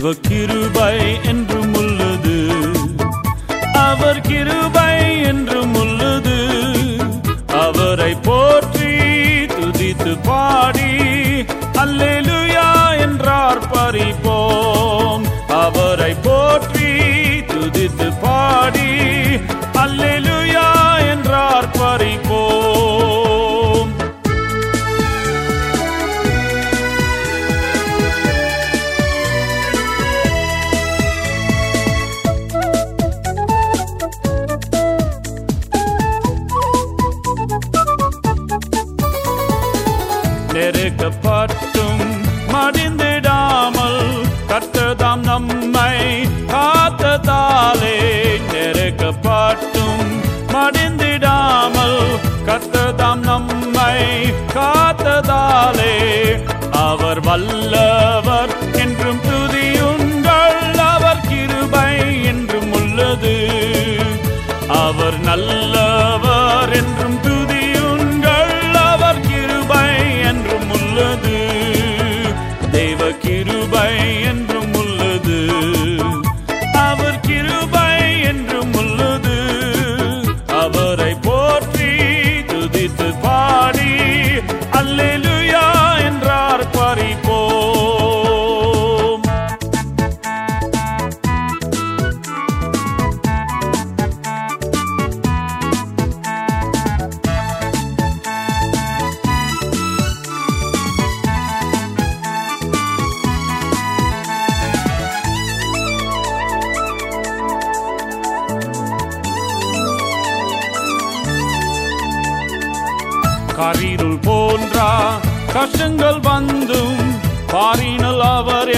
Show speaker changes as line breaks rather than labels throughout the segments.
கிருபை என்றும் உள்ளது. அவர் கிருபை என்றும் உள்ளது. அவரை போற்றி துதித்து பாடி அல்லேலுயா என்றார் பறிப்போம் அவரை போற்றி துதித்து பாடி அல்லேலு நெருக்கப்பட்டும் மடிந்திடாமல் கர்த்ததாம் நம்மை காத்ததாலே நெருக்கப்பட்டும் மடிந்திடாமல் கர்த்ததாம் நம்மை காத்ததாலே. அவர் வல்ல கரிருள் போன்றா கஷ்டங்கள் வந்தும் பாரினல் அவர்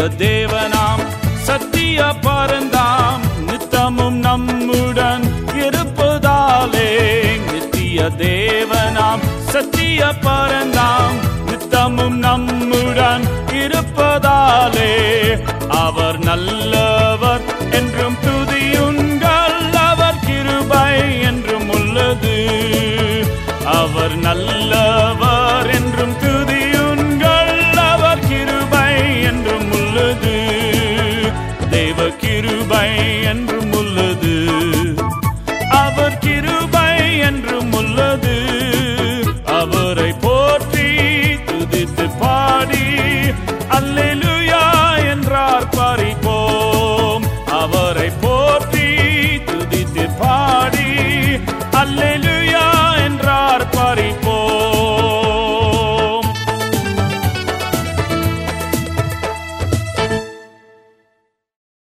நித்திய தேவனாம் சத்திய பரந்தாம் நித்தமும் நம்முடன் இருப்பதாலே. நித்திய தேவனாம் சத்திய பரந்தாம் நித்தமும் நம்முடன் இருப்பதாலே. அவர் நல்லவர் என்றும் துதியுங்கள் அவர் கிருபை என்றும் உள்ளது. அவர் நல்ல